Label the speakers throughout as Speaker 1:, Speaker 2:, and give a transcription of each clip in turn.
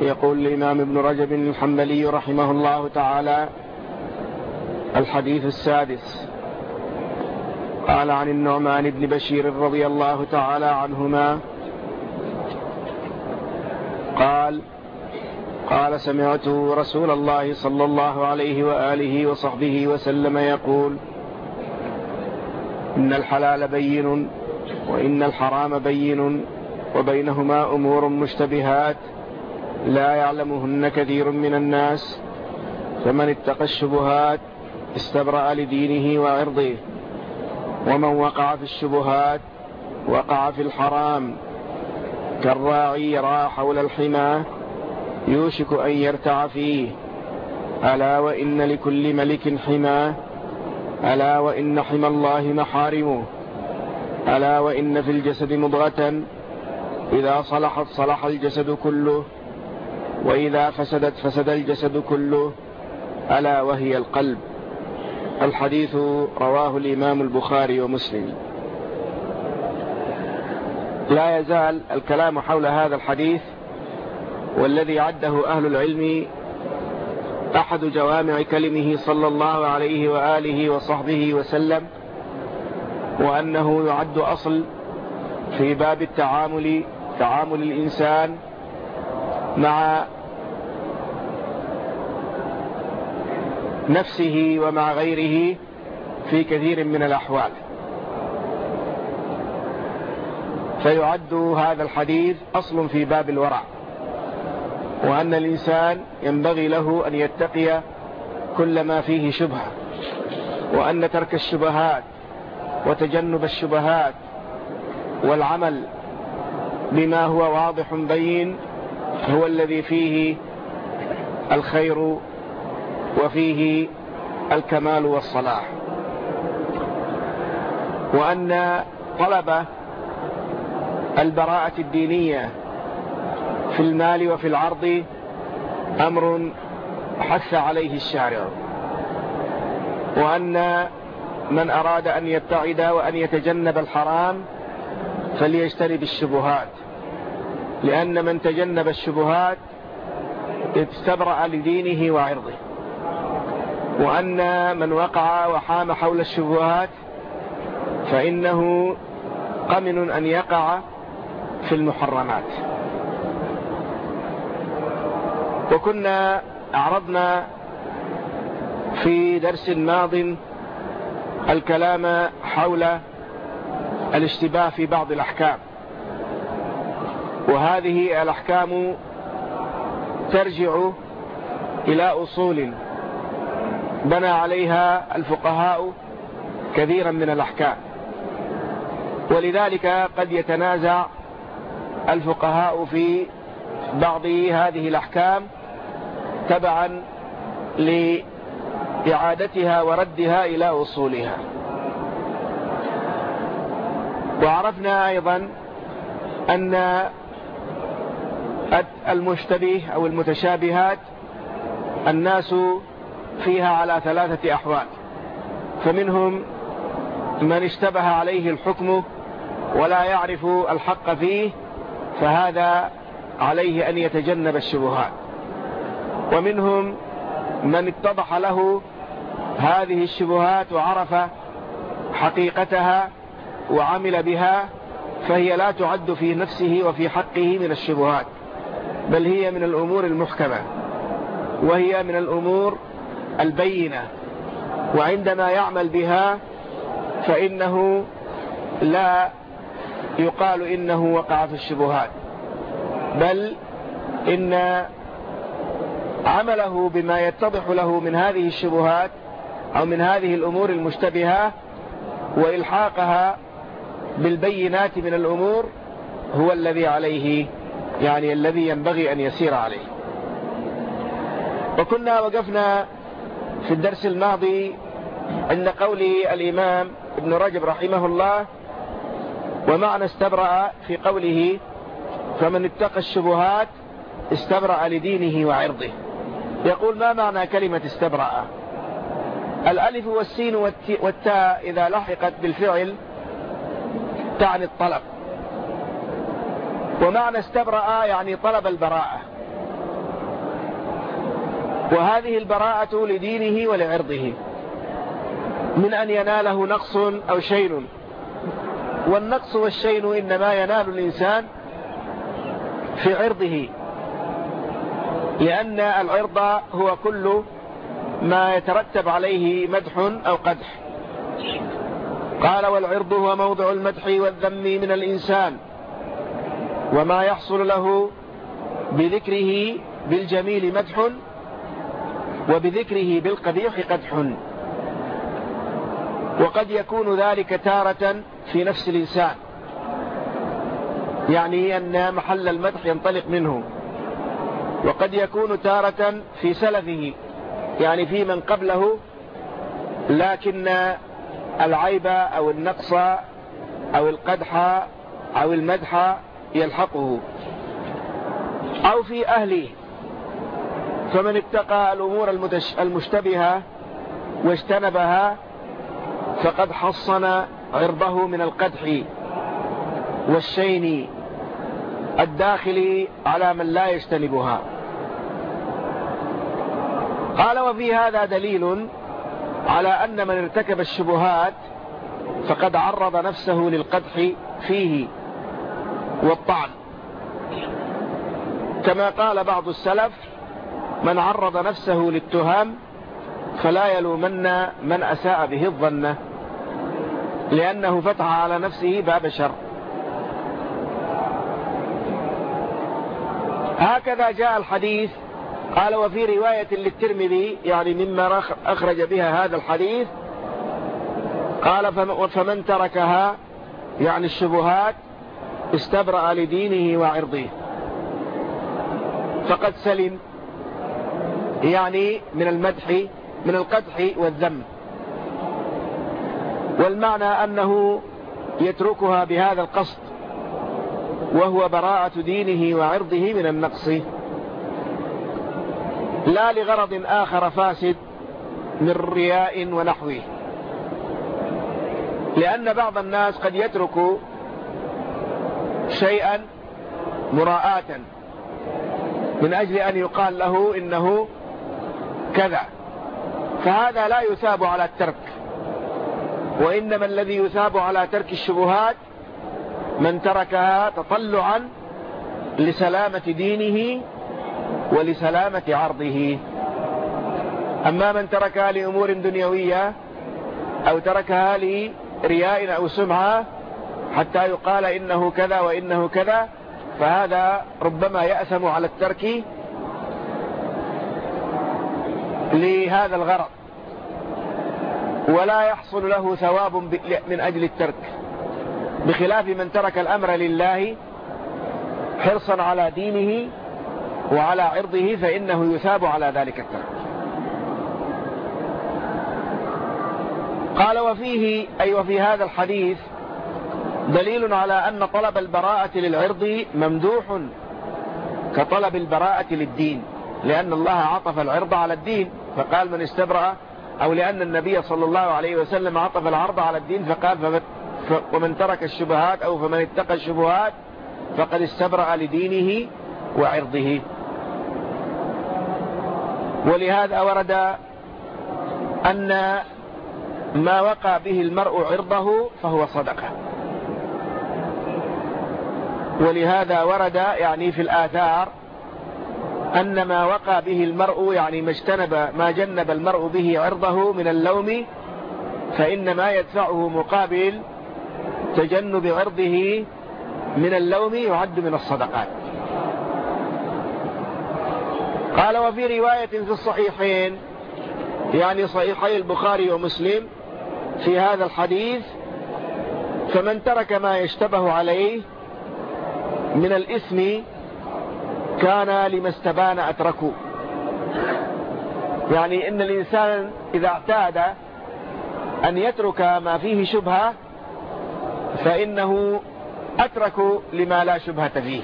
Speaker 1: يقول الإمام ابن رجب الحنبلي رحمه الله تعالى الحديث السادس. قال عن النعمان بن بشير رضي الله تعالى عنهما قال قال سمعت رسول الله صلى الله عليه وآله وصحبه وسلم يقول إن الحلال بين وإن الحرام بين وبينهما أمور مشتبهات. لا يعلمهن كثير من الناس فمن اتقى الشبهات استبرأ لدينه وعرضه ومن وقع في الشبهات وقع في الحرام كالراعي يرى حول الحمى يوشك أن يرتع فيه ألا وإن لكل ملك حمى ألا وإن حمى الله محارمه ألا وإن في الجسد مضغة إذا صلحت صلح الجسد كله وإذا فسدت فسد الجسد كله ألا وهي القلب. الحديث رواه الإمام البخاري ومسلم. لا يزال الكلام حول هذا الحديث والذي عده أهل العلم أحد جوامع كلمه صلى الله عليه وآله وصحبه وسلم وأنه يعد أصل في باب التعامل تعامل الإنسان مع نفسه ومع غيره في كثير من الأحوال. فيعد هذا الحديث أصل في باب الورع وأن الإنسان ينبغي له أن يتقي كل ما فيه شبهة وأن ترك الشبهات وتجنب الشبهات والعمل بما هو واضح بين هو الذي فيه الخير وفيه الكمال والصلاح. وأن طلب البراءة الدينية في المال وفي العرض أمر حث عليه الشارع. وأن من أراد أن يبتعد وأن يتجنب الحرام فليجتنب الشبهات. لأن من تجنب الشبهات استبرأ لدينه وعرضه. وأن من وقع وحام حول الشبهات فإنه قمن أن يقع في المحرمات. وكنا أعرضنا في درس ماض الكلام حول الاشتباه في بعض الأحكام. وهذه الأحكام ترجع إلى أصول بنى عليها الفقهاء كثيرا من الأحكام. ولذلك قد يتنازع الفقهاء في بعض هذه الأحكام تبعا لإعادتها وردها إلى أصولها وعرفنا أيضا أن المشتبه أو المتشابهات الناس فيها على ثلاثة أحوال. فمنهم من اشتبه عليه الحكم ولا يعرف الحق فيه فهذا عليه أن يتجنب الشبهات. ومنهم من اتضح له هذه الشبهات وعرف حقيقتها وعمل بها فهي لا تعد في نفسه وفي حقه من الشبهات بل هي من الأمور المحكمة وهي من الأمور البينة وعندما يعمل بها فإنه لا يقال إنه وقع في الشبهات بل إن عمله بما يتضح له من هذه الشبهات أو من هذه الأمور المشتبهة وإلحاقها بالبينات من الأمور هو الذي عليه يعني الذي ينبغي أن يسير عليه. وكنا وقفنا في الدرس الماضي عند قول الإمام ابن رجب رحمه الله ومعنى استبرأ في قوله فمن اتقى الشبهات استبرأ لدينه وعرضه يقول ما معنى كلمة استبرأ؟ الألف والسين والتاء إذا لحقت بالفعل تعني الطلب. ومعنى استبرأ يعني طلب البراءة. وهذه البراءة لدينه ولعرضه. من أن يناله نقص أو شين. والنقص والشين إنما ينال الإنسان في عرضه. لأن العرض هو كل ما يترتب عليه مدح أو قدح. قال والعرض هو موضع المدح والذم من الإنسان. وما يحصل له بذكره بالجميل مدح وبذكره بالقبيح قدح. وقد يكون ذلك تارة في نفس الإنسان. يعني أن محل المدح ينطلق منه. وقد يكون تارة في سلفه. يعني في من قبله. لكن العيب أو النقص أو القدح أو المدح يلحقه. أو في أهله. فمن اتقى الأمور المشتبهة واجتنبها فقد حصن عرضه من القدح والشين الداخل على من لا يجتنبها. قال وفي هذا دليل على أن من ارتكب الشبهات فقد عرض نفسه للقدح فيه والطعن. كما قال بعض السلف من عرض نفسه للتهام فلا يلومن من أساء به الظن لأنه فتح على نفسه باب شر. هكذا جاء الحديث قال وفي رواية للترمذي يعني مما أخرج بها هذا الحديث قال فمن تركها يعني الشبهات استبرأ لدينه وعرضه. فقد سلم. يعني من المدح من القدح والذم. والمعنى أنه يتركها بهذا القصد وهو براءة دينه وعرضه من النقص. لا لغرض آخر فاسد من رياء ونحوه. لأن بعض الناس قد يترك شيئا مراءة من أجل أن يقال له إنه كذا. فهذا لا يثاب على الترك. وإنما الذي يثاب على ترك الشبهات من تركها تطلعا لسلامة دينه ولسلامة عرضه. أما من تركها لأمور دنيوية أو تركها لرياء أو سمعة حتى يقال إنه كذا وإنه كذا فهذا ربما يأثم على الترك لهذا الغرض. ولا يحصل له ثواب من أجل الترك. بخلاف من ترك الأمر لله حرصا على دينه وعلى عرضه فإنه يثاب على ذلك الترك. قال وفيه أي وفي هذا الحديث دليل على أن طلب البراءة للعرض ممدوح كطلب البراءة للدين لأن الله عطف العرض على الدين. فقال من استبرأ أو لأن النبي صلى الله عليه وسلم عطف العرض على الدين فقال ومن ترك الشبهات أو فمن اتقى الشبهات فقد استبرأ لدينه وعرضه. ولهذا ورد أن ما وقع به المرء عرضه فهو صدقة. ولهذا ورد يعني في الآثار أن ما وقع به المرء يعني ما اجتنب ما جنب المرء به عرضه من اللوم فإن ما يدفعه مقابل تجنب عرضه من اللوم يعد من الصدقات. قال وفي رواية في الصحيحين يعني صحيحي البخاري ومسلم في هذا الحديث فمن ترك ما يشتبه عليه من الإثم كان لما استبان أتركه يعني إن الإنسان إذا اعتاد أن يترك ما فيه شبهة فإنه أترك لما لا شبهة فيه.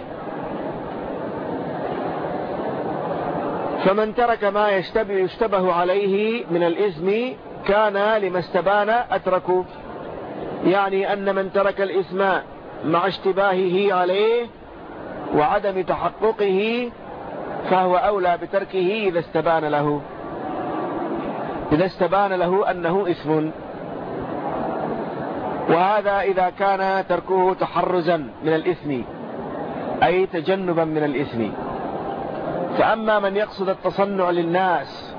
Speaker 1: فمن ترك ما يشتبه, يشتبه عليه من الإثم كان لما استبان أتركه يعني أن من ترك الإثم مع اشتباهه عليه وعدم تحققه فهو أولى بتركه إذا استبان له. إذا استبان له أنه إثم. وهذا إذا كان تركه تحرزا من الإثم أي تجنبا من الإثم. فأما من يقصد التصنع للناس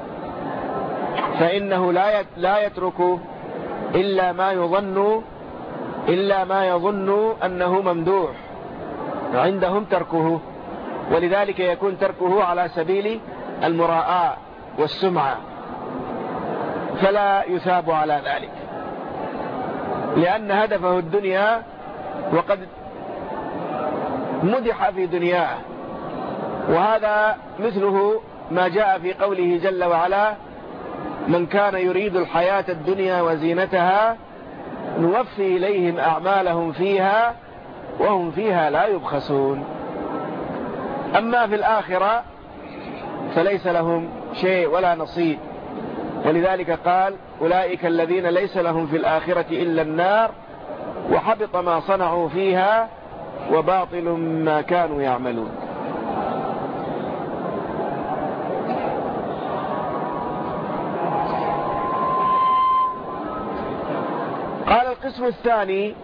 Speaker 1: فإنه لا لا يترك إلا ما يظن إلا ما يظن أنه ممدوح. عندهم تركه. ولذلك يكون تركه على سبيل المراءة والسمعة. فلا يثاب على ذلك. لأن هدفه الدنيا وقد مدح في دنياه. وهذا مثله ما جاء في قوله جل وعلا من كان يريد الحياة الدنيا وزينتها نوفي إليهم أعمالهم فيها وهم فيها لا يبخسون. أما في الآخرة فليس لهم شيء ولا نصيب. ولذلك قال أولئك الذين ليس لهم في الآخرة إلا النار وحبط ما صنعوا فيها وباطل ما كانوا يعملون. قال القسم الثاني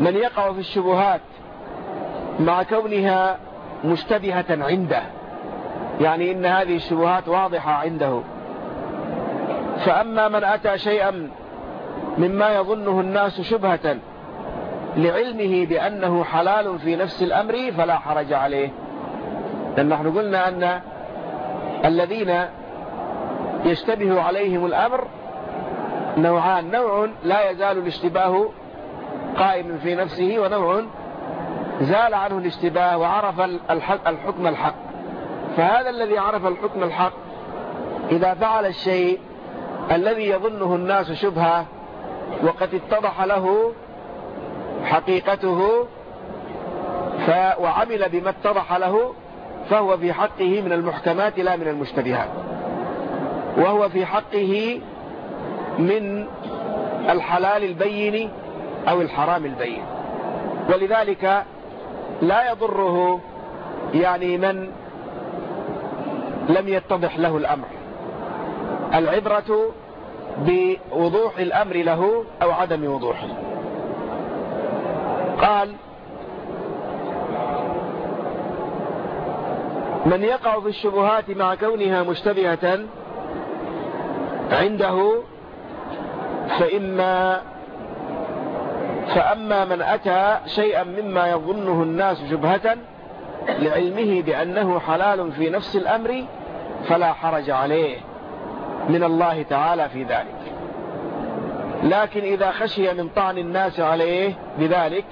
Speaker 1: من يقع في الشبهات مع كونها مشتبهة عنده. يعني إن هذه الشبهات واضحة عنده. فأما من أتى شيئا مما يظنه الناس شبهة لعلمه بأنه حلال في نفس الأمر فلا حرج عليه. لأن نحن قلنا أن الذين يشتبه عليهم الأمر نوعان. نوع لا يزال الاشتباه قائم في نفسه ونوع زال عنه الاشتباه وعرف الحكم الحق. فهذا الذي عرف الحكم الحق إذا فعل الشيء الذي يظنه الناس شبهة وقد اتضح له حقيقته ف وعمل بما اتضح له فهو في حقه من المحكمات لا من المشتبهات. وهو في حقه من الحلال البين أو الحرام البين. ولذلك لا يضره يعني من لم يتضح له الأمر. العبرة بوضوح الأمر له أو عدم وضوحه. قال من يقع في الشبهات مع كونها مشتبهة عنده فإما فأما من أتى شيئا مما يظنه الناس شبهة لعلمه بأنه حلال في نفس الأمر فلا حرج عليه من الله تعالى في ذلك. لكن إذا خشي من طعن الناس عليه بذلك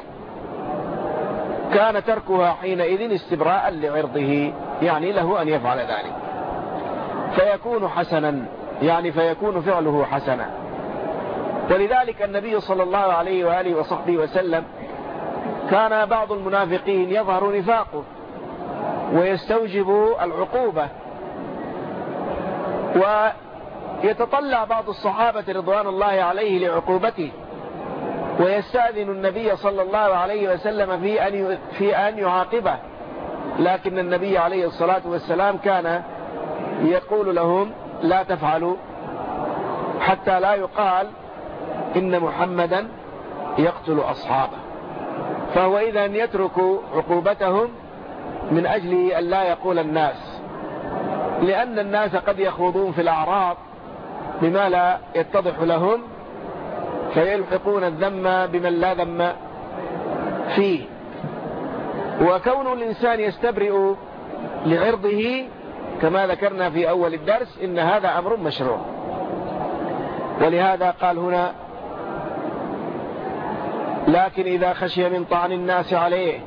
Speaker 1: كان تركها حينئذ استبراء لعرضه يعني له أن يفعل ذلك. فيكون حسنا يعني فيكون فعله حسنا. ولذلك النبي صلى الله عليه وآله وصحبه وسلم كان بعض المنافقين يظهر نفاقه ويستوجب العقوبة ويتطلع بعض الصحابة رضوان الله عليه لعقوبته ويستأذن النبي صلى الله عليه وسلم في أن في أن يعاقبه. لكن النبي عليه الصلاة والسلام كان يقول لهم لا تفعلوا حتى لا يقال إن محمدا يقتل أصحابه. فهو إذا يترك عقوبتهم من أجل أن لا يقول الناس لأن الناس قد يخوضون في الأعراض بما لا يتضح لهم فيلحقون الذم بمن لا ذم فيه. وكون الإنسان يستبرئ لعرضه كما ذكرنا في أول الدرس إن هذا أمر مشروع. ولهذا قال هنا لكن إذا خشي من طعن الناس عليه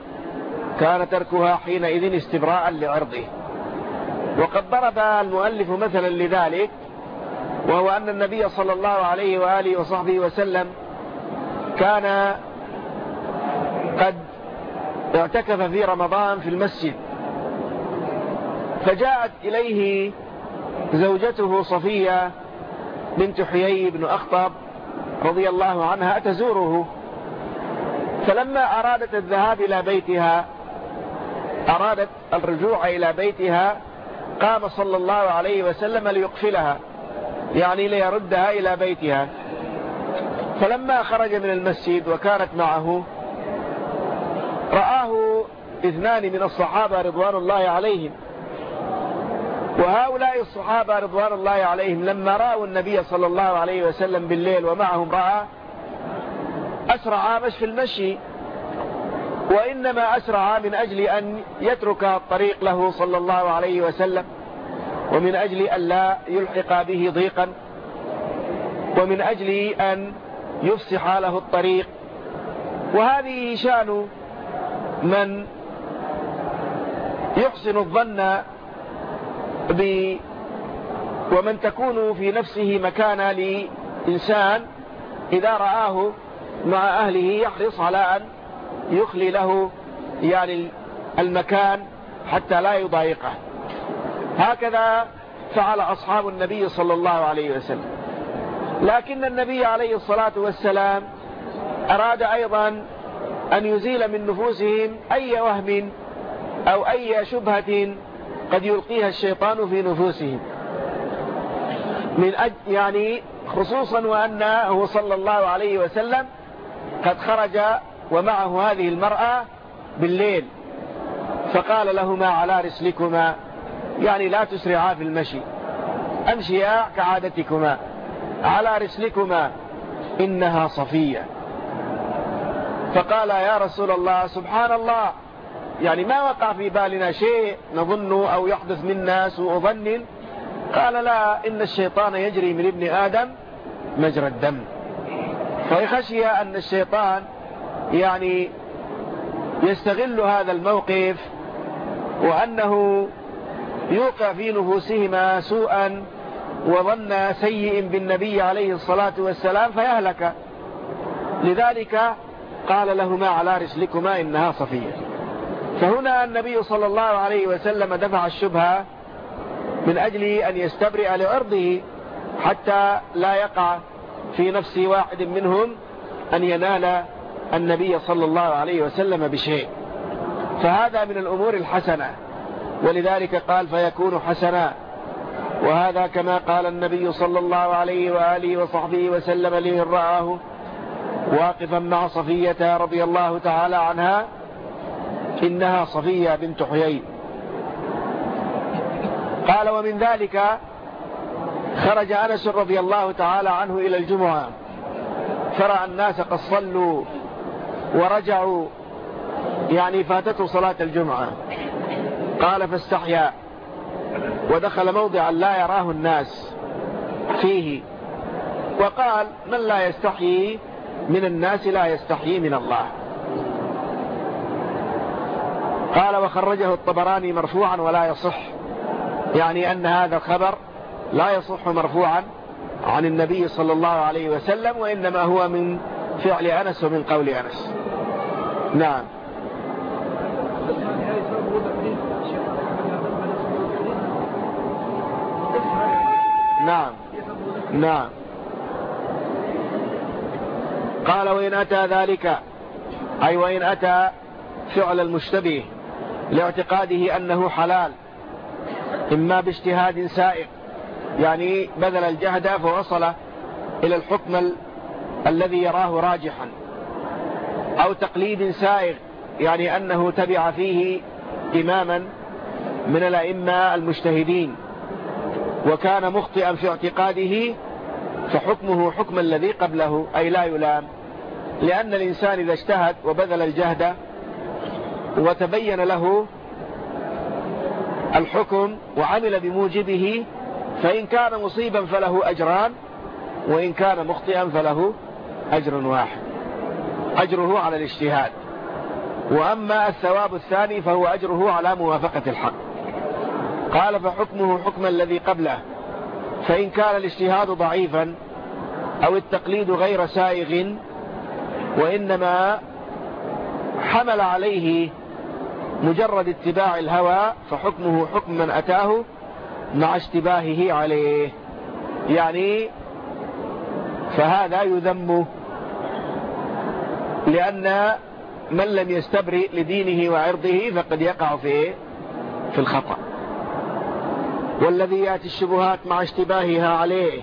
Speaker 1: كان تركها حينئذ استبراء لعرضه. وقد ضرب المؤلف مثلا لذلك وهو أن النبي صلى الله عليه وآله وصحبه وسلم كان قد اعتكف في رمضان في المسجد. فجاءت إليه زوجته صفية بنت حيي بن أخطب رضي الله عنها تزوره فلما أرادت الذهاب إلى بيتها أرادت الرجوع إلى بيتها قام صلى الله عليه وسلم ليقفلها يعني ليردها إلى بيتها. فلما خرج من المسجد وكانت معه رآه اثنان من الصحابة رضوان الله عليهم. وهؤلاء الصحابة رضوان الله عليهم لما رأوا النبي صلى الله عليه وسلم بالليل ومعهم امرأة أسرعا مش في المشي وإنما أسرعا من أجل أن يترك الطريق له صلى الله عليه وسلم ومن أجل أن لا يلحق به ضيقا ومن أجل أن يفسح له الطريق. وهذه شأن من يحسن الظن ب ومن تكون في نفسه مكانة لإنسان إذا رآه مع أهله يحرص على أن يخلي له يعني المكان حتى لا يضايقه. هكذا فعل أصحاب النبي صلى الله عليه وسلم. لكن النبي عليه الصلاة والسلام أراد أيضا أن يزيل من نفوسهم أي وهم أو أي شبهة قد يلقيها الشيطان في نفوسهم. من أجل يعني خصوصا وأنه صلى الله عليه وسلم قد خرج ومعه هذه المرأة بالليل فقال لهما على رسلكما يعني لا تسرعا في المشي أمشيا كعادتكما على رسلكما إنها صفية. فقال يا رسول الله سبحان الله يعني ما وقع في بالنا شيء نظن أو يحدث منا سوء ظن قال لا إن الشيطان يجري من ابن آدم مجرى الدم. فخشي أن الشيطان يعني يستغل هذا الموقف وأنه يوقع في نفوسهما سوءا وظن سيء بالنبي عليه الصلاة والسلام فيهلك. لذلك قال لهما على رسلكما إنها صفية. فهنا النبي صلى الله عليه وسلم دفع الشبهة من أجل أن يستبرئ لعرضه حتى لا يقع في نفس واحد منهم أن ينال النبي صلى الله عليه وسلم بشيء. فهذا من الأمور الحسنة. ولذلك قال فيكون حسنا. وهذا كما قال النبي صلى الله عليه وآله وصحبه وسلم لمن رآه واقفا مع صفية رضي الله تعالى عنها إنها صفية بنت حيي. قال ومن ذلك خرج أنس رضي الله تعالى عنه إلى الجمعة. فرأى الناس قد صلوا ورجعوا يعني فاتته صلاة الجمعة. قال فاستحيا. ودخل موضعا لا يراه الناس فيه. وقال من لا يستحيي من الناس لا يستحيي من الله. قال وخرجه الطبراني مرفوعا ولا يصح يعني أن هذا الخبر لا يصح مرفوعا عن النبي صلى الله عليه وسلم وإنما هو من فعل أنس ومن قول أنس. نعم. نعم. نعم. قال وإن أتى ذلك أي وإن أتى فعل المشتبه لاعتقاده أنه حلال إما باجتهاد سائق يعني بذل الجهد فوصل إلى الحكم ال... الذي يراه راجحا. أو تقليد سائغ يعني أنه تبع فيه إماما من الأئمة المجتهدين. وكان مخطئا في اعتقاده فحكمه حكم الذي قبله أي لا يلام. لأن الإنسان إذا اجتهد وبذل الجهد وتبين له الحكم وعمل بموجبه فإن كان مصيبا فله أجران وإن كان مخطئا فله أجر واحد. أجره على الاجتهاد. وأما الثواب الثاني فهو أجره على موافقة الحق. قال فحكمه حكم الذي قبله. فإن كان الاجتهاد ضعيفا أو التقليد غير سائغ وإنما حمل عليه مجرد اتباع الهوى فحكمه حكم من أتاه مع اشتباهه عليه. يعني فهذا يذم لأن من لم يستبرئ لدينه وعرضه فقد يقع في في الخطأ. والذي يأتي الشبهات مع اشتباهها عليه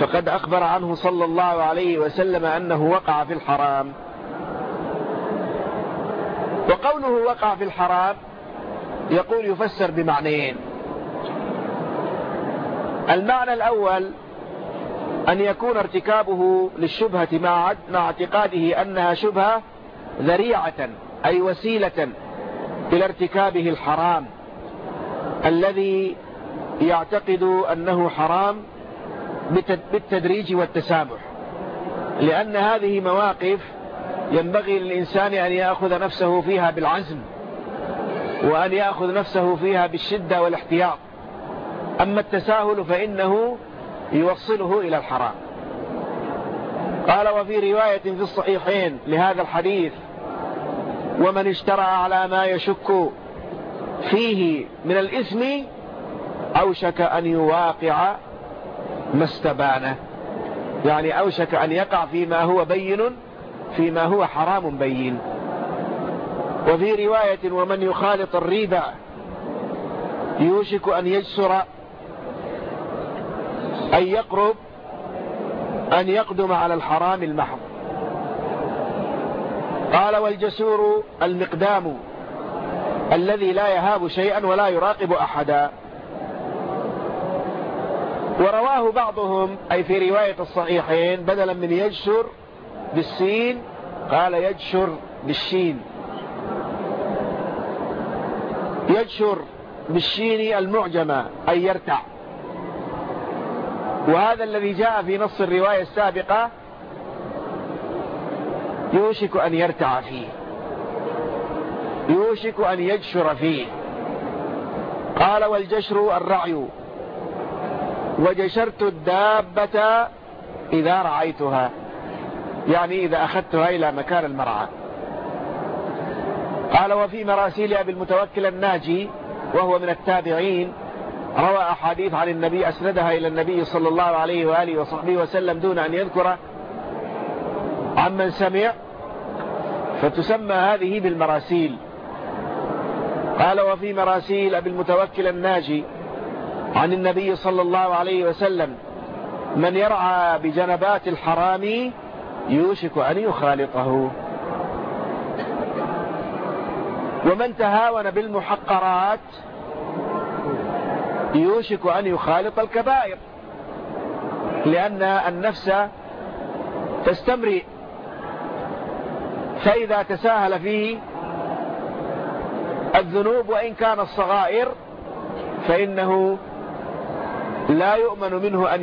Speaker 1: فقد أخبر عنه صلى الله عليه وسلم أنه وقع في الحرام. وقوله وقع في الحرام يقول يفسر بمعنيين. المعنى الأول أن يكون ارتكابه للشبهة مع مع اعتقاده أنها شبهة ذريعة أي وسيلة إلى ارتكابه الحرام الذي يعتقد أنه حرام بالتدريج والتسامح. لأن هذه مواقف ينبغي للإنسان أن يأخذ نفسه فيها بالعزم وأن يأخذ نفسه فيها بالشدة والاحتياط. أما التساهل فإنه يوصله إلى الحرام. قال وفي رواية في الصحيحين لهذا الحديث ومن اشترى على ما يشك فيه من الإثم أوشك أن يواقع ما استبانه. يعني أوشك أن يقع فيما هو بين فيما هو حرام بين. وفي رواية ومن يخالط الريبة يوشك أن يجسر أن يقرب أن يقدم على الحرام المحض. قال والجسور المقدام الذي لا يهاب شيئا ولا يراقب أحدا. ورواه بعضهم أي في رواية الصحيحين بدلا من يجسر بالسين قال يجشر بالشين. يجشر بالشين المعجمة أي يرتع. وهذا الذي جاء في نص الرواية السابقة يوشك أن يرتع فيه. يوشك أن يجشر فيه. قال والجشر الرعي. وجشرت الدابة إذا رعيتها. يعني إذا أخذتها إلى مكان المرعى. قال وفي مراسيل أبي المتوكل الناجي وهو من التابعين روى أحاديث عن النبي أسندها إلى النبي صلى الله عليه وآله وصحبه وسلم دون أن يذكر عمن سمع. فتسمى هذه بالمراسيل. قال وفي مراسيل أبي المتوكل الناجي عن النبي صلى الله عليه وسلم من يرعى بجنبات الحرام يوشك أن يخالطه. ومن تهاون بالمحقرات يوشك أن يخالط الكبائر لأن النفس تستمرئ فإذا تساهل فيه الذنوب وإن كان الصغائر فإنه لا يؤمن منه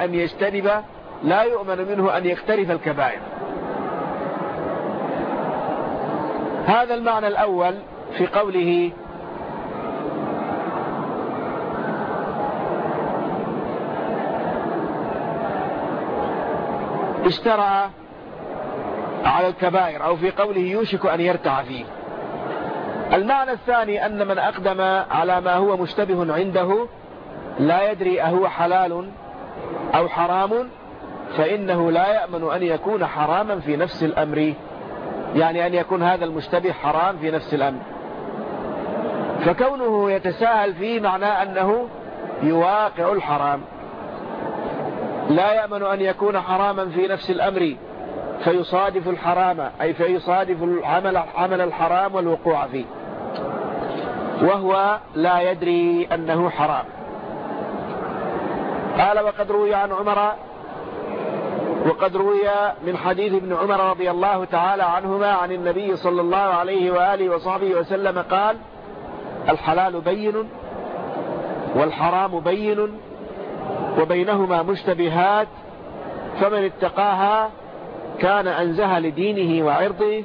Speaker 1: أن يجتنب لا يؤمن منه أن يقترف الكبائر. هذا المعنى الأول في قوله اشترى على الكبائر أو في قوله يوشك أن يرتع فيه. المعنى الثاني أن من أقدم على ما هو مشتبه عنده لا يدري أهو حلال أو حرام فإنه لا يأمن أن يكون حراما في نفس الأمر. يعني أن يكون هذا المشتبه حرام في نفس الأمر. فكونه يتساهل فيه معناه أنه يواقع الحرام. لا يأمن أن يكون حراما في نفس الأمر فيصادف الحرام أي فيصادف العمل عمل الحرام والوقوع فيه. وهو لا يدري أنه حرام. قال وقد روي عن عمر وقد روي من حديث ابن عمر رضي الله تعالى عنهما عن النبي صلى الله عليه وآله وصحبه وسلم قال الحلال بين والحرام بين. وبينهما مشتبهات فمن اتقاها كان أنزه لدينه وعرضه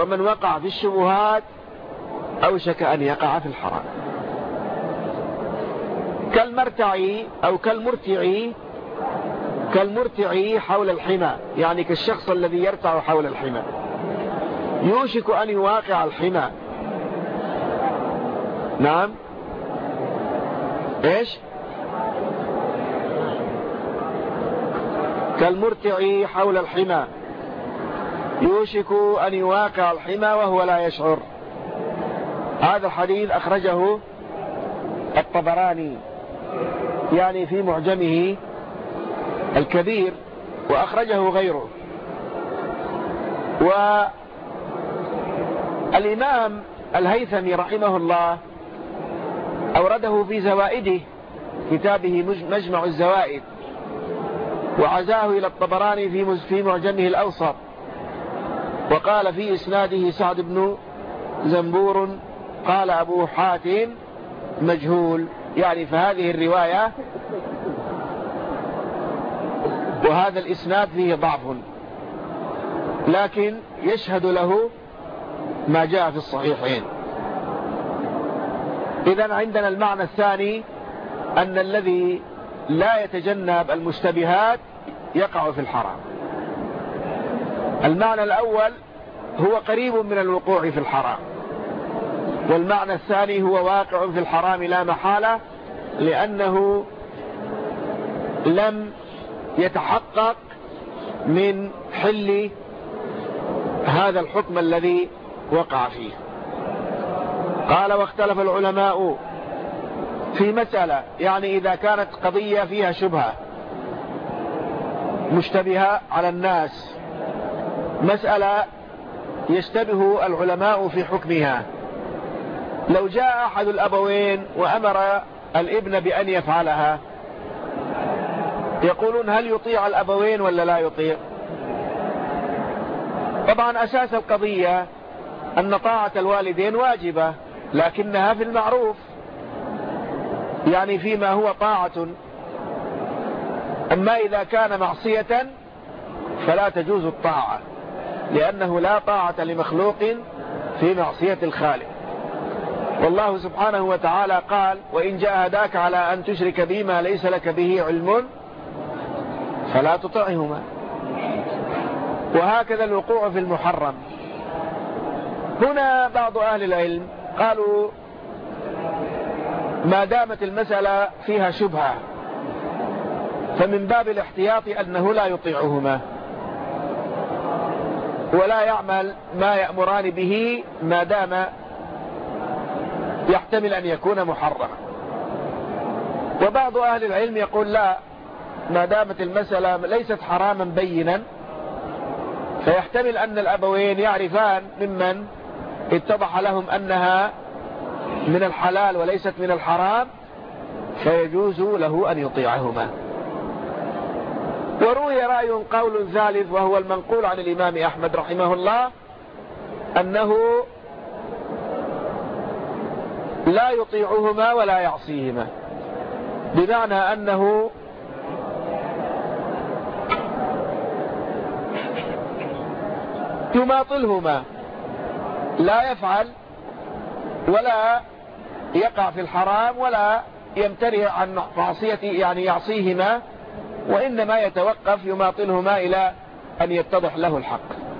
Speaker 1: ومن وقع في الشبهات أوشك أن يقع في الحرام. كالمرتع أو كالمرتع كالمرتع حول الحمى يعني كالشخص الذي يرتع حول الحمى. يوشك أن يواقع الحمى. نعم. إيش؟ كالمرتع حول الحمى. يوشك أن يواقع الحمى وهو لا يشعر. هذا الحديث أخرجه الطبراني يعني في معجمه الكبير وأخرجه غيره. والإمام الهيثمي رحمه الله أورده في زوائده كتابه مجمع الزوائد. وعزاه إلى الطبراني في في معجمه الأوسط. وقال في إسناده سعد بن زنبور قال أبو حاتم مجهول. يعني فهذه الرواية وهذا الإسناد فيه ضعف. لكن يشهد له ما جاء في الصحيحين. إذا عندنا المعنى الثاني أن الذي لا يتجنب المشتبهات يقع في الحرام. المعنى الأول هو قريب من الوقوع في الحرام. والمعنى الثاني هو واقع في الحرام لا محالة لأنه لم يتحقق من حل هذا الحكم الذي وقع فيه. قال واختلف العلماء في مسألة يعني إذا كانت قضية فيها شبهة. مشتبهة على الناس. مسألة يشتبه العلماء في حكمها. لو جاء أحد الأبوين وأمر الابن بأن يفعلها يقولون هل يطيع الأبوين ولا لا يطيع؟ طبعا أساس القضية أن طاعة الوالدين واجبة لكنها في المعروف يعني فيما هو طاعة. أما إذا كان معصية فلا تجوز الطاعة لأنه لا طاعة لمخلوق في معصية الخالق. والله سبحانه وتعالى قال وإن جاهداك على أن تشرك بما ليس لك به علم فلا تطعهما. وهكذا الوقوع في المحرم. هنا بعض أهل العلم قالوا ما دامت المسألة فيها شبهة فمن باب الاحتياط أنه لا يطيعهما. ولا يعمل ما يأمران به ما دام يحتمل أن يكون محرما. وبعض أهل العلم يقول لا ما دامت المسألة ليست حراما بينا فيحتمل أن الأبوين يعرفان ممن اتضح لهم أنها من الحلال وليست من الحرام فيجوز له أن يطيعهما. وروي رأي قول ثالث وهو المنقول عن الإمام أحمد رحمه الله أنه لا يطيعهما ولا يعصيهما. بمعنى أنه يماطلهما. لا يفعل ولا يقع في الحرام ولا يمتنع عن معصية يعني يعصيهما وإنما يتوقف يماطلهما إلى أن يتضح له الحق.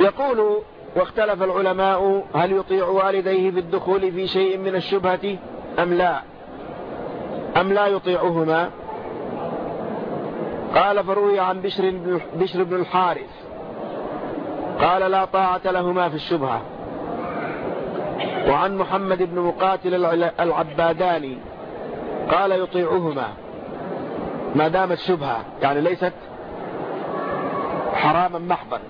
Speaker 1: يقول واختلف العلماء هل يطيع والديه في الدخول في شيء من الشبهة أم لا؟ أم لا يطيعهما؟ قال فروي عن بشر بن, بشر بن الحارث. قال لا طاعة لهما في الشبهة. وعن محمد بن مقاتل العباداني. قال يطيعهما. ما دامت شبهة يعني ليست حراما محضا.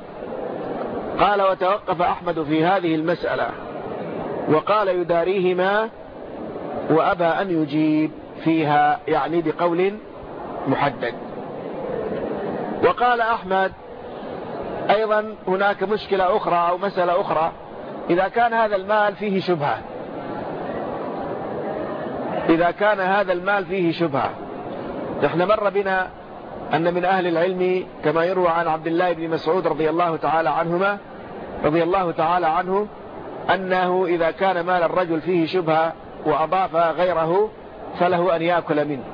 Speaker 1: قال وتوقف أحمد في هذه المسألة وقال يداريهما وأبى أن يجيب فيها يعني بقول محدد. وقال أحمد أيضا هناك مشكلة أخرى أو مسألة أخرى إذا كان هذا المال فيه شبهة إذا كان هذا المال فيه شبهة. نحن مر بنا أن من أهل العلم كما يروى عن عبد الله بن مسعود رضي الله تعالى عنهما رضي الله تعالى عنه أنه إذا كان مال الرجل فيه شبهة وأضاف غيره فله أن يأكل منه.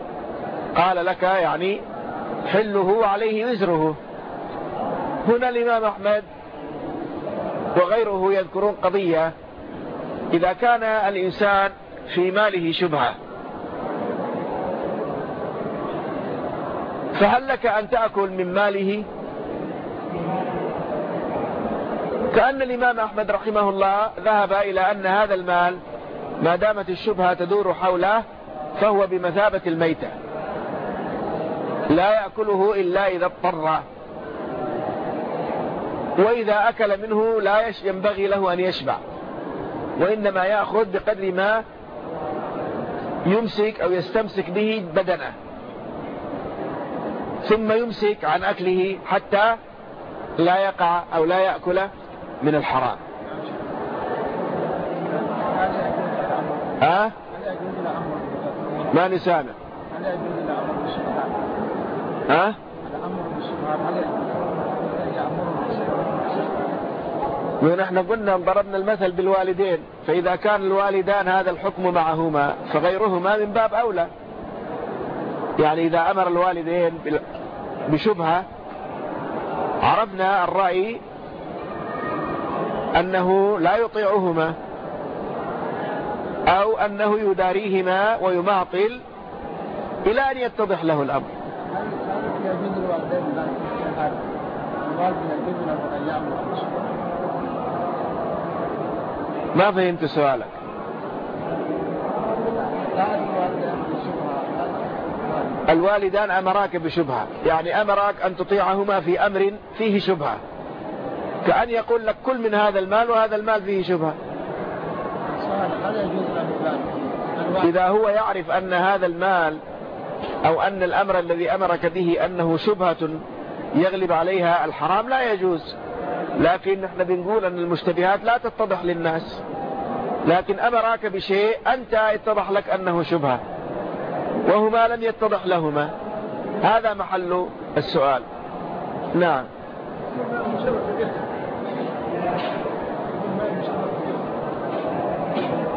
Speaker 1: قال لك يعني حله عليه وزره. هنا الإمام أحمد وغيره يذكرون قضية. إذا كان الإنسان في ماله شبهة فهل لك أن تأكل من ماله؟ كأن الإمام أحمد رحمه الله ذهب إلى أن هذا المال ما دامت الشبهة تدور حوله فهو بمثابة الميتة. لا يأكله إلا إذا اضطر. وإذا أكل منه لا ينبغي له أن يشبع. وإنما يأخذ بقدر ما يمسك أو يستمسك به بدنه. ثم يمسك عن أكله حتى لا يقع أو لا يأكل من الحرام ها؟ ما نسامع ها؟ ونحن قلنا ضربنا المثل بالوالدين فإذا كان الوالدان هذا الحكم معهما فغيرهما من باب أولى يعني إذا أمر الوالدين بشبهة عرفنا الرأي أنه لا يطيعهما أو أنه يداريهما ويماطل إلى أن يتضح له الأمر. ما فهمت سؤالك. الوالدان أمراك بشبهة. يعني أمراك أن تطيعهما في أمر فيه شبهة. كأن يقول لك كل من هذا المال وهذا المال فيه شبهة. إذا هو يعرف أن هذا المال أو أن الأمر الذي أمرك به أنه شبهة يغلب عليها الحرام لا يجوز. لكن نحن بنقول أن المشتبهات لا تتضح للناس. لكن أمرك بشيء أنت اتضح لك أنه شبهة. وهما لم يتضح لهما. هذا محل السؤال. نعم.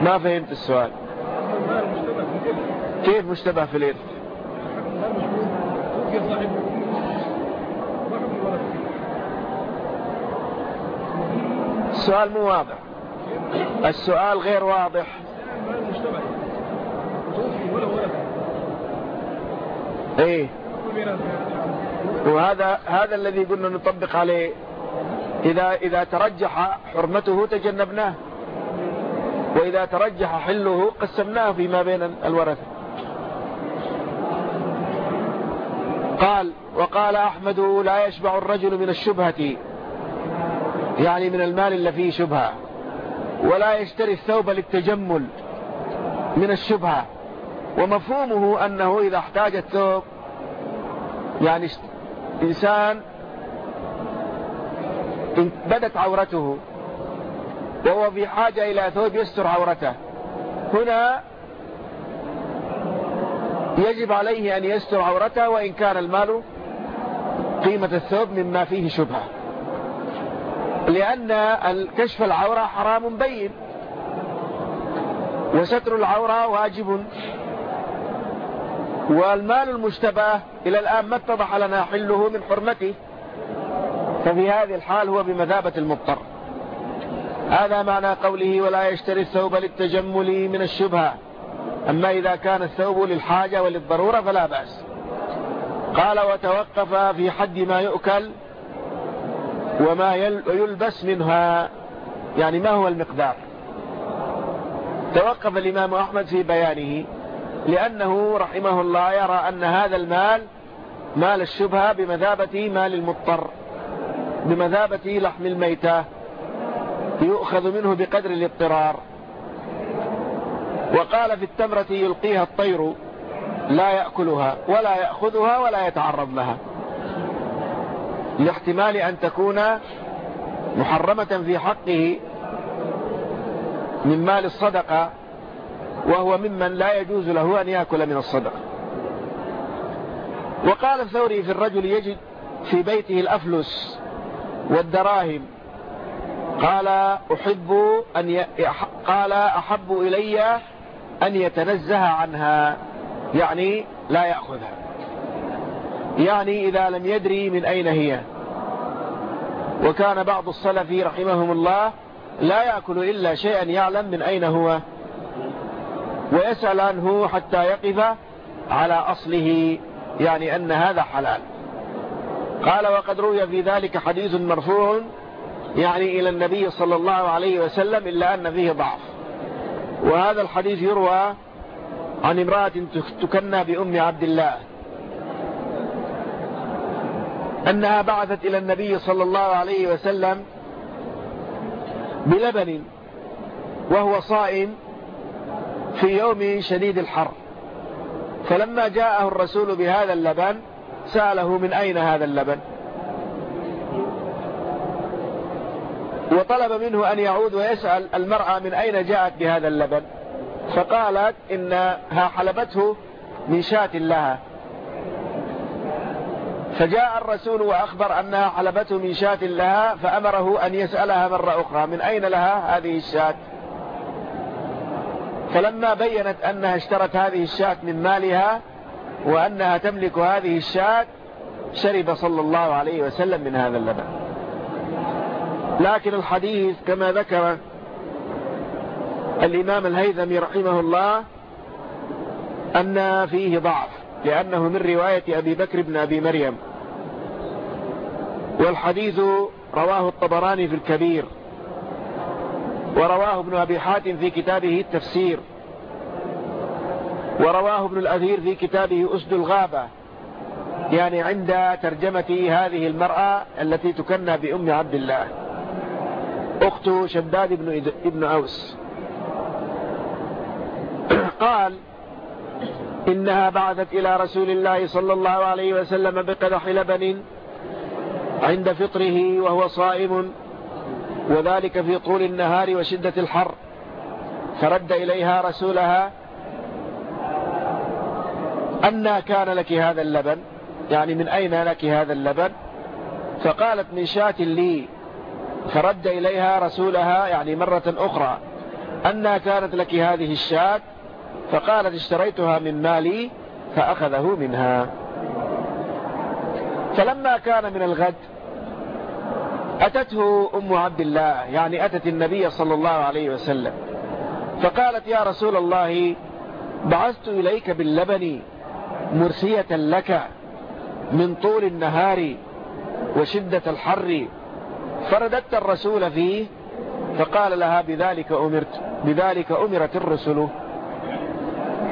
Speaker 1: ما فهمت السؤال. كيف مشتبه في الإرث؟ السؤال مو واضح. السؤال غير واضح. إيه. وهذا هذا الذي قلنا نطبق عليه. إذا, إذا ترجح حرمته تجنبناه. وإذا ترجح حله قسمناه فيما بين الورثة. قال وقال أحمد لا يشبع الرجل من الشبهة. يعني من المال اللي فيه شبهة. ولا يشتري الثوب للتجمل من الشبهة. ومفهومه أنه إذا احتاج الثوب يعني إنسان بدت عورته وهو في حاجة إلى ثوب يستر عورته. هنا يجب عليه أن يستر عورته وإن كان المال قيمة الثوب مما فيه شبهة. لأن الكشف العورة حرام بين. وستر العورة واجب. والمال المشتبه إلى الآن ما اتضح لنا حله من حرمته. ففي هذه الحال هو بمثابة المضطر. هذا معنى قوله ولا يشتري الثوب للتجمل من الشبهة. أما إذا كان الثوب للحاجة وللضرورة فلا بأس. قال وتوقف في حد ما يؤكل وما يلبس منها. يعني ما هو المقدار؟ توقف الإمام أحمد في بيانه. لأنه رحمه الله يرى أن هذا المال مال الشبهة بمثابة مال المضطر بمثابة لحم الميتة يؤخذ منه بقدر الاضطرار. وقال في التمرة يلقيها الطير لا يأكلها ولا يأخذها ولا يتعرض لها لاحتمال أن تكون محرمة في حقه من مال الصدقة. وهو ممن لا يجوز له أن يأكل من الصدقة وقال الثوري في الرجل يجد في بيته الأفلس والدراهم. قال أحب أن ي... قال أحب إلي أن يتنزه عنها. يعني لا يأخذها. يعني إذا لم يدري من أين هي. وكان بعض السلف رحمهم الله لا يأكل إلا شيئا يعلم من أين هو. ويسأل عنه حتى يقف على أصله يعني أن هذا حلال. قال وقد روي في ذلك حديث مرفوع يعني إلى النبي صلى الله عليه وسلم إلا أن فيه ضعف. وهذا الحديث يروى عن امرأة تكنى بأم عبد الله أنها بعثت إلى النبي صلى الله عليه وسلم بلبن وهو صائم في يوم شديد الحر. فلما جاءه الرسول بهذا اللبن سأله من أين هذا اللبن؟ وطلب منه أن يعود ويسأل المرأة من أين جاءت بهذا اللبن؟ فقالت إنها حلبته من شاة لها. فجاء الرسول وأخبر أنها حلبته من شاة لها فأمره أن يسألها مرة أخرى من أين لها هذه الشاة؟ فلما بينت أنها اشترت هذه الشاة من مالها وأنها تملك هذه الشاة شرب صلى الله عليه وسلم من هذا اللبن. لكن الحديث كما ذكر الإمام الهيثمي رحمه الله أن فيه ضعف لأنه من رواية أبي بكر بن أبي مريم. والحديث رواه الطبراني في الكبير. ورواه ابن أبي حاتم في كتابه التفسير. ورواه ابن الأثير في كتابه أسد الغابة. يعني عند ترجمة هذه المرأة التي تكنى بأم عبد الله. أخت شداد بن, ابن أوس. قال إنها بعثت إلى رسول الله صلى الله عليه وسلم بقدح لبن عند فطره وهو صائم. وذلك في طول النهار وشدة الحر. فرد إليها رسولها أن كان لك هذا اللبن يعني من أين لك هذا اللبن؟ فقالت من شاة لي. فرد إليها رسولها يعني مرة أخرى أنها كانت لك هذه الشاة؟ فقالت اشتريتها من مالي فأخذه منها. فلما كان من الغد أتته أم عبد الله يعني أتت النبي صلى الله عليه وسلم. فقالت يا رسول الله بعثت إليك باللبن مرسية لك من طول النهار وشدة الحر. فرددت الرسول فيه فقال لها بذلك أمرت بذلك أمرت الرسل.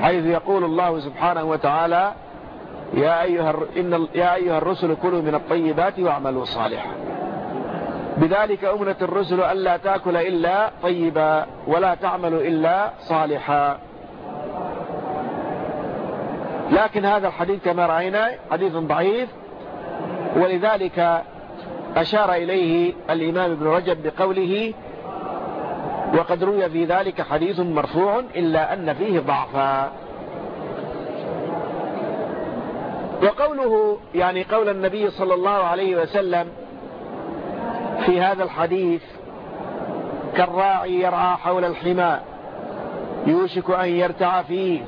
Speaker 1: حيث يقول الله سبحانه وتعالى يا أيها, إن يا أيها الرسل كلوا من الطيبات واعملوا صالحا. بذلك أمرت الرسل ألا تأكل إلا طيبا ولا تعمل إلا صالحا. لكن هذا الحديث كما رأينا حديث ضعيف ولذلك أشار إليه الإمام ابن رجب بقوله وقد روي في ذلك حديث مرفوع إلا أن فيه ضعفا. وقوله يعني قول النبي صلى الله عليه وسلم في هذا الحديث كالراعي يرعى حول الحمى يوشك أن يرتع فيه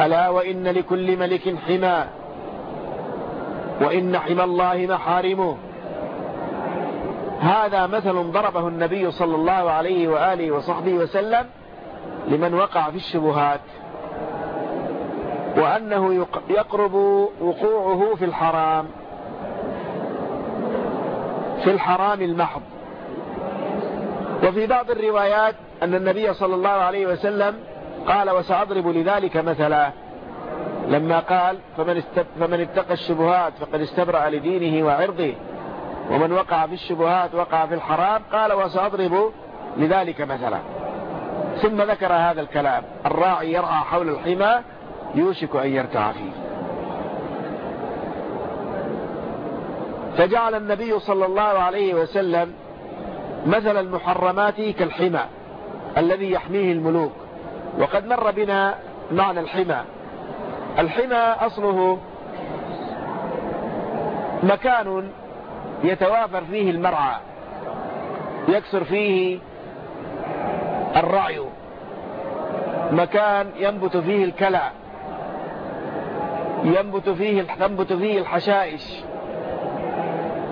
Speaker 1: ألا وإن لكل ملك حمى وإن حمى الله محارمه. هذا مثل ضربه النبي صلى الله عليه وآله وصحبه وسلم لمن وقع في الشبهات وأنه يقرب وقوعه في الحرام. في الحرام المحض. وفي بعض الروايات أن النبي صلى الله عليه وسلم قال وسأضرب لذلك مثلا لما قال فمن, فمن اتقى الشبهات فقد استبرأ لدينه وعرضه ومن وقع في الشبهات وقع في الحرام قال وسأضرب لذلك مثلا. ثم ذكر هذا الكلام الراعي يرعى حول الحمى يوشك أن يرتع فيه. فجعل النبي صلى الله عليه وسلم مثل المحرمات كالحمى الذي يحميه الملوك. وقد مر بنا معنى الحمى. الحمى أصله مكان يتوافر فيه المرعى يكسر فيه الرعي مكان ينبت فيه الكلى ينبت فيه فيه الحشائش.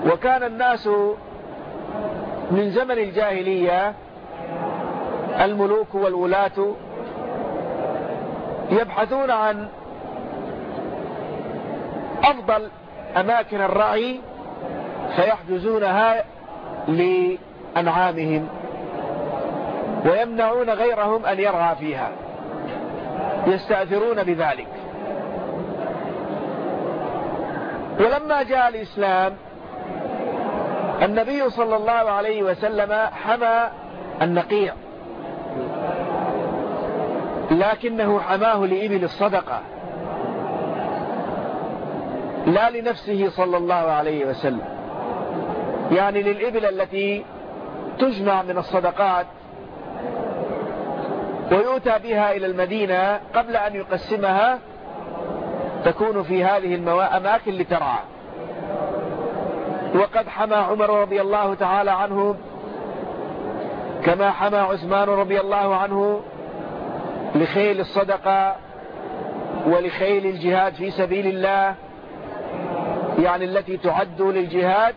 Speaker 1: وكان الناس من زمن الجاهلية الملوك والولاة يبحثون عن أفضل أماكن الرعي فيحجزونها لأنعامهم ويمنعون غيرهم أن يرعى فيها يستأثرون بذلك. ولما جاء الإسلام النبي صلى الله عليه وسلم حمى النقيع. لكنه حماه لإبل الصدقة. لا لنفسه صلى الله عليه وسلم. يعني للإبل التي تجمع من الصدقات ويؤتى بها إلى المدينة قبل أن يقسمها تكون في هذه الأماكن لترعى. وقد حمى عمر رضي الله تعالى عنه كما حمى عثمان رضي الله عنه لخيل الصدقة ولخيل الجهاد في سبيل الله يعني التي تعد للجهاد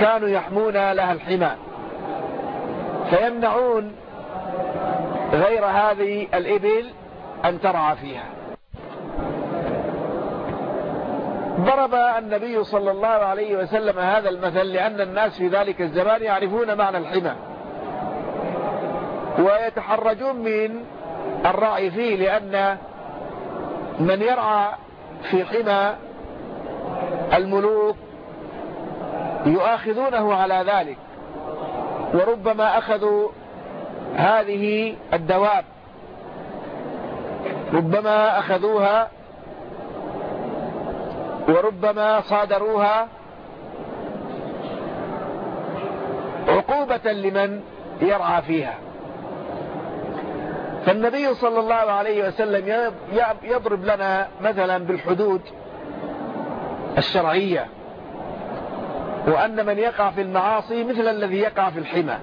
Speaker 1: كانوا يحمون لها الحمى. فيمنعون غير هذه الإبل أن ترعى فيها. ضرب النبي صلى الله عليه وسلم هذا المثل لأن الناس في ذلك الزمان يعرفون معنى الحمى. ويتحرجون من الرعي فيه لأن من يرعى في حمى الملوك يؤاخذونه على ذلك. وربما أخذوا هذه الدواب. ربما أخذوها وربما صادروها عقوبة لمن يرعى فيها. فالنبي صلى الله عليه وسلم يضرب لنا مثلا بالحدود الشرعية وأن من يقع في المعاصي مثل الذي يقع في الحمى.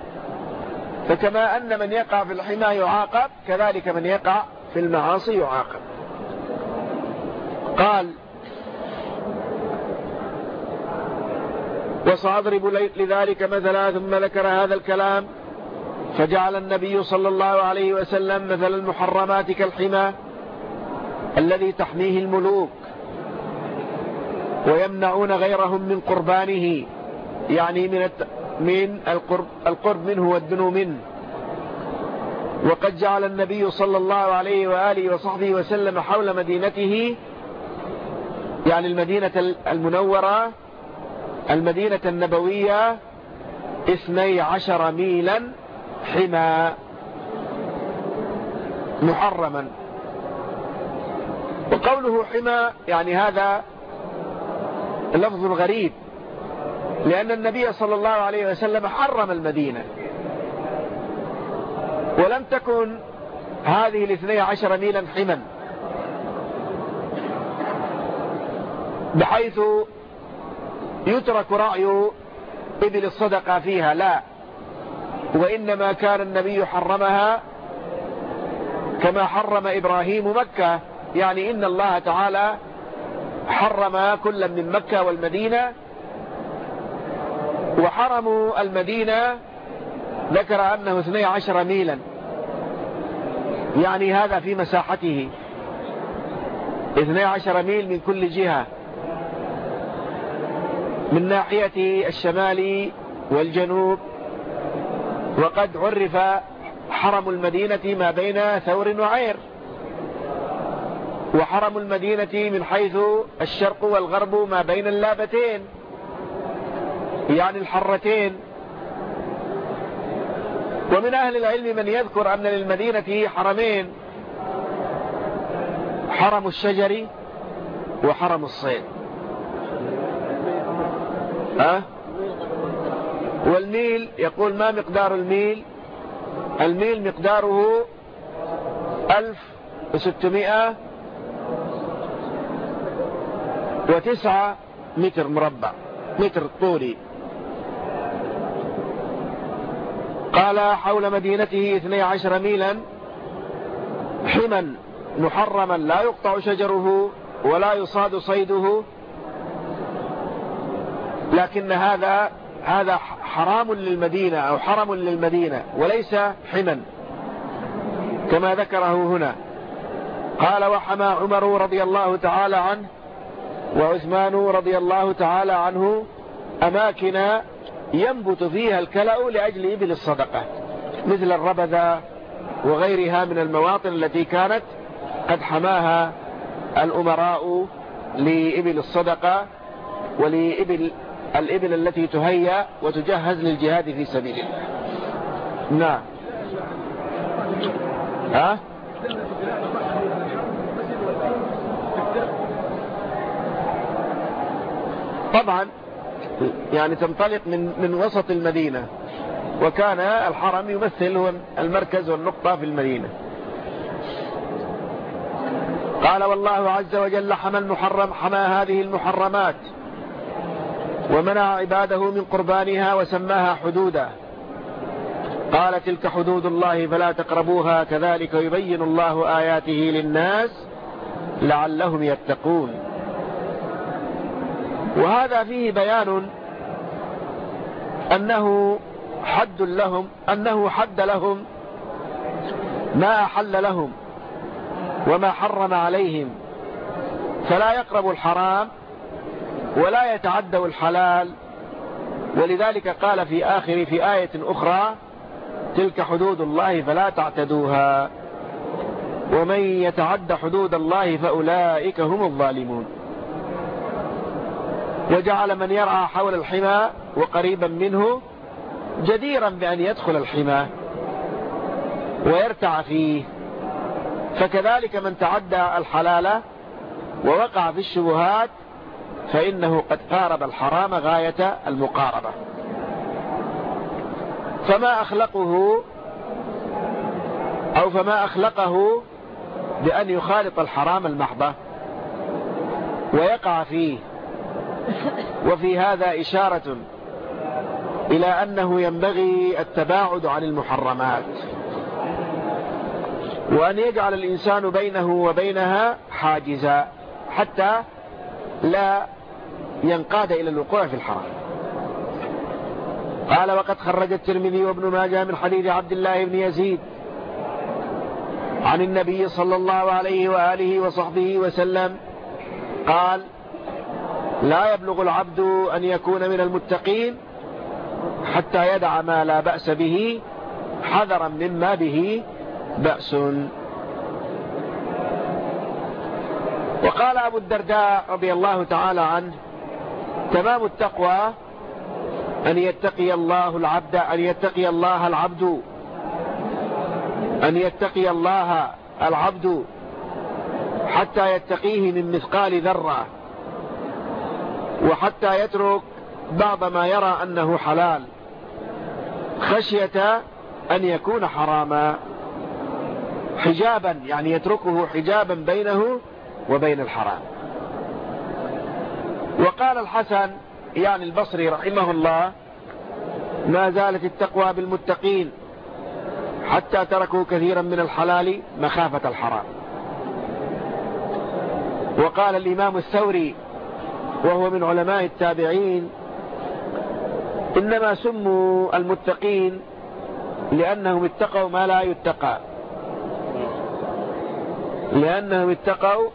Speaker 1: فكما أن من يقع في الحمى يعاقب كذلك من يقع في المعاصي يعاقب. قال وسأضرب لذلك مثلا ثم ذكر هذا الكلام فجعل النبي صلى الله عليه وسلم مثل المحرمات كالحمى الذي تحميه الملوك ويمنعون غيرهم من قربانه يعني من من القرب, القرب منه والدنو منه. وقد جعل النبي صلى الله عليه وآله وصحبه وسلم حول مدينته يعني المدينة المنورة المدينة النبوية اثني عشر ميلا حمى محرما. وقوله حمى يعني هذا لفظ غريب لأن النبي صلى الله عليه وسلم حرم المدينة. ولم تكن هذه الاثني عشر ميلا حما بحيث يترك رأي إبل الصدقة فيها لا. وإنما كان النبي حرمها كما حرم إبراهيم مكة. يعني إن الله تعالى حرم كل من مكة والمدينة. وحرموا المدينة ذكر أنه 12 ميلا. يعني هذا في مساحته. 12 ميل من كل جهة. من ناحية الشمال والجنوب وقد عرف حرم المدينة ما بين ثور وعير. وحرم المدينة من حيث الشرق والغرب ما بين اللابتين يعني الحرتين. ومن أهل العلم من يذكر أن للمدينة حرمين حرم الشجر وحرم الصيد. أه؟ والميل يقول ما مقدار الميل؟ الميل مقداره ألف وستمائة وتسعة متر مربع متر طولي. قال حول مدينته اثني عشر ميلا حما محرما لا يقطع شجره ولا يصاد صيده. لكن هذا هذا حرام للمدينة أو حرم للمدينة وليس حما كما ذكره هنا. قال وحمى عمر رضي الله تعالى عنه وعثمان رضي الله تعالى عنه أماكن ينبت فيها الكلأ لأجل إبل الصدقة مثل الربذة وغيرها من المواطن التي كانت قد حماها الأمراء لإبل الصدقة ولإبل الإبل التي تهيأ وتجهز للجهاد في سبيل الله. نعم. ها؟ طبعا يعني تنطلق من من وسط المدينة وكان الحرم يمثل هو المركز والنقطة في المدينة. قال والله عز وجل حمى المحرم حمى هذه المحرمات. ومنع عباده من قربانها وسماها حدودا. قال تلك حدود الله فلا تقربوها كذلك يبين الله آياته للناس لعلهم يتقون. وهذا فيه بيان أنه حد لهم أنه حد لهم ما أحل لهم وما حرم عليهم. فلا يقرب الحرام ولا يتعدوا الحلال. ولذلك قال في آخر في آية أخرى تلك حدود الله فلا تعتدوها. ومن يتعد حدود الله فأولئك هم الظالمون. وجعل من يرعى حول الحمى وقريبا منه جديرا بأن يدخل الحمى ويرتع فيه. فكذلك من تعدى الحلال ووقع في الشبهات فإنه قد قارب الحرام غاية المقاربة. فما أخلقه أو فما أخلقه بأن يخالط الحرام المحضة. ويقع فيه. وفي هذا إشارة إلى أنه ينبغي التباعد عن المحرمات. وأن يجعل الإنسان بينه وبينها حاجزا. حتى لا ينقاد إلى الوقوع في الحرام. قال وقد خرج الترمذي وابن ماجه من حديث عبد الله بن يزيد عن النبي صلى الله عليه وآله وصحبه وسلم قال لا يبلغ العبد أن يكون من المتقين حتى يدع ما لا بأس به حذرا مما به بأس. وقال أبو الدرداء رضي الله تعالى عنه تمام التقوى أن يتقي الله العبد أن يتقي الله العبد. أن يتقي الله العبد حتى يتقيه من مثقال ذرة. وحتى يترك بعض ما يرى أنه حلال. خشية أن يكون حراما. حجابا يعني يتركه حجابا بينه وبين الحرام. وقال الحسن يعني البصري رحمه الله ما زالت التقوى بالمتقين حتى تركوا كثيرا من الحلال مخافة الحرام. وقال الإمام الثوري وهو من علماء التابعين إنما سموا المتقين لأنهم اتقوا ما لا يتقى. لأنهم اتقوا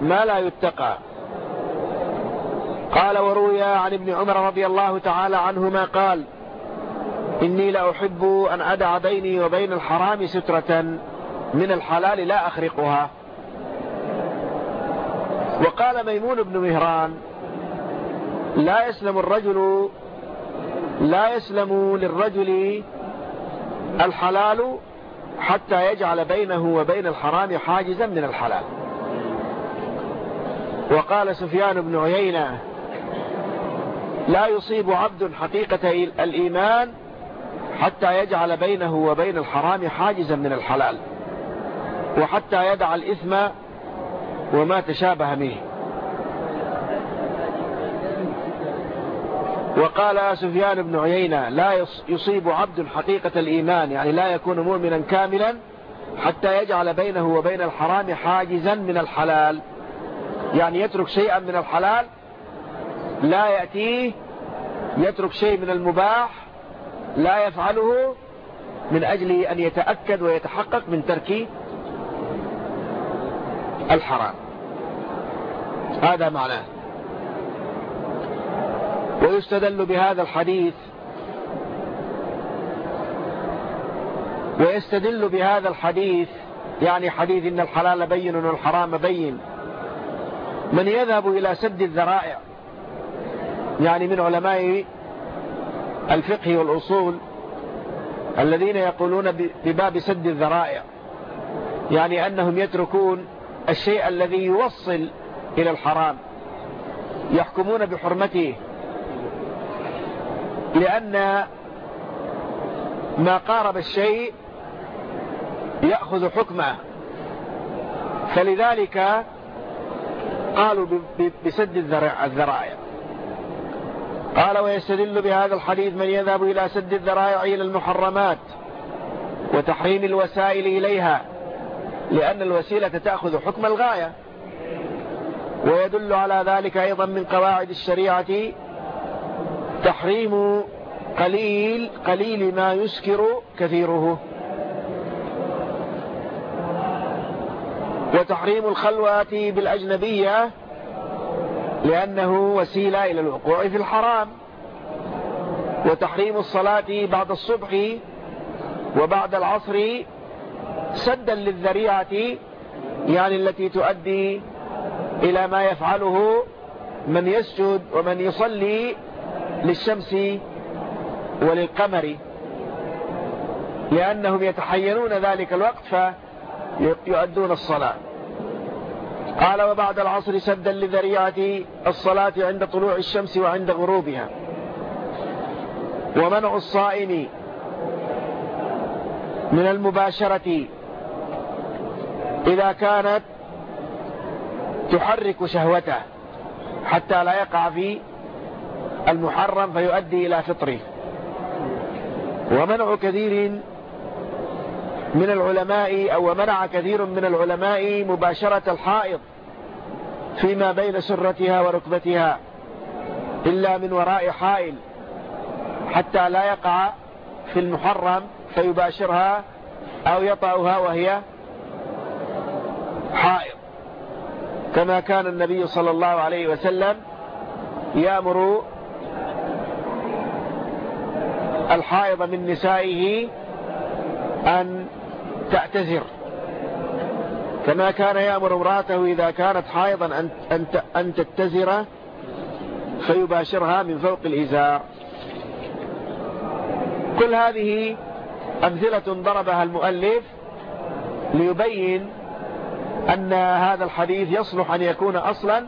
Speaker 1: ما لا يتقى. قال وروي عن ابن عمر رضي الله تعالى عنهما قال إني لأحب أن أدع بيني وبين الحرام سترة من الحلال لا أخرقها. وقال ميمون بن مهران لا يسلم الرجل لا يسلم للرجل الحلال حتى يجعل بينه وبين الحرام حاجزا من الحلال. وقال سفيان بن عيينة لا يصيب عبد حقيقة الإيمان حتى يجعل بينه وبين الحرام حاجزا من الحلال وحتى يدع الإثم وما تشابه منه. وقال سفيان بن عيينة لا يصيب عبد حقيقة الإيمان يعني لا يكون مؤمنا كاملا حتى يجعل بينه وبين الحرام حاجزا من الحلال يعني يترك شيئا من الحلال لا يأتيه يترك شيء من المباح لا يفعله من أجل أن يتأكد ويتحقق من ترك الحرام. هذا معناه. ويستدل بهذا الحديث ويستدل بهذا الحديث يعني حديث إن الحلال بين والحرام بين من يذهب إلى سد الذرائع. يعني من علماء الفقه والأصول الذين يقولون بباب سد الذرائع يعني أنهم يتركون الشيء الذي يوصل إلى الحرام يحكمون بحرمته لأن ما قارب الشيء يأخذ حكمه. فلذلك قالوا بسد الذرائع. قال ويستدل بهذا الحديث من يذهب إلى سد الذرائع إلى المحرمات وتحريم الوسائل إليها لأن الوسيلة تأخذ حكم الغاية. ويدل على ذلك أيضا من قواعد الشريعة تحريم قليل قليل ما يسكر كثيره. وتحريم الخلوة بالأجنبية لأنه وسيلة إلى الوقوع في الحرام وتحريم الصلاة بعد الصبح وبعد العصر سدا للذريعة يعني التي تؤدي إلى ما يفعله من يسجد ومن يصلي للشمس وللقمر. لأنهم يتحينون ذلك الوقت فيؤدون الصلاة. قال وبعد العصر سدا لذريعة الصلاة عند طلوع الشمس وعند غروبها. ومنع الصائم من المباشرة إذا كانت تحرك شهوته حتى لا يقع في المحرم فيؤدي إلى فطره. ومنع كثير من العلماء أو منع كثير من العلماء مباشرة الحائض فيما بين سرتها وركبتها إلا من وراء حائل حتى لا يقع في المحرم فيباشرها أو يطأها وهي حائض. كما كان النبي صلى الله عليه وسلم يأمر الحائض من نسائه أن تعتذر. كما كان يأمر امرأته إذا كانت حائضا أن, أن تتزر فيباشرها من فوق الإزار. كل هذه أمثلة ضربها المؤلف ليبين أن هذا الحديث يصلح أن يكون أصلا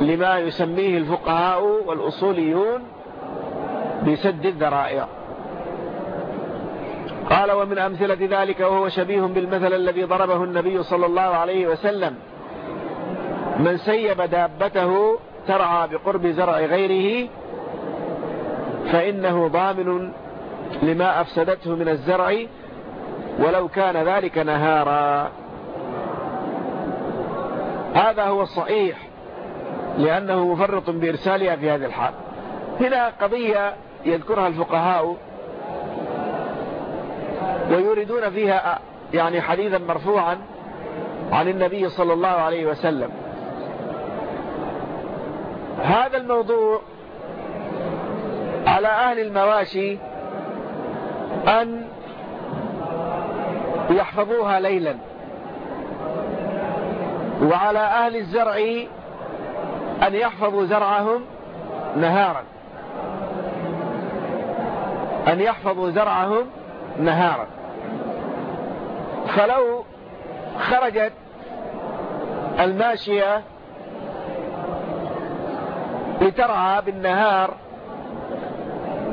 Speaker 1: لما يسميه الفقهاء والأصوليون بسد الذرائع. قال ومن أمثلة ذلك وهو شبيه بالمثل الذي ضربه النبي صلى الله عليه وسلم. من سيب دابته ترعى بقرب زرع غيره فإنه ضامن لما أفسدته من الزرع ولو كان ذلك نهارا. هذا هو الصحيح لأنه مفرط بإرسالها في هذه الحال. هنا قضية يذكرها الفقهاء ويريدون فيها يعني حديثا مرفوعا عن النبي صلى الله عليه وسلم. هذا الموضوع على أهل المواشي أن يحفظوها ليلا. وعلى أهل الزرع أن يحفظوا زرعهم نهارا. أن يحفظوا زرعهم نهارا. فلو خرجت الماشية لترعى بالنهار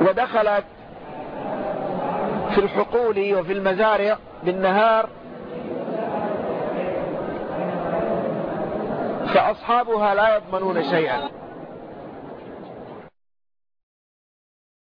Speaker 1: ودخلت في الحقول وفي المزارع بالنهار فأصحابها لا يضمنون شيئا.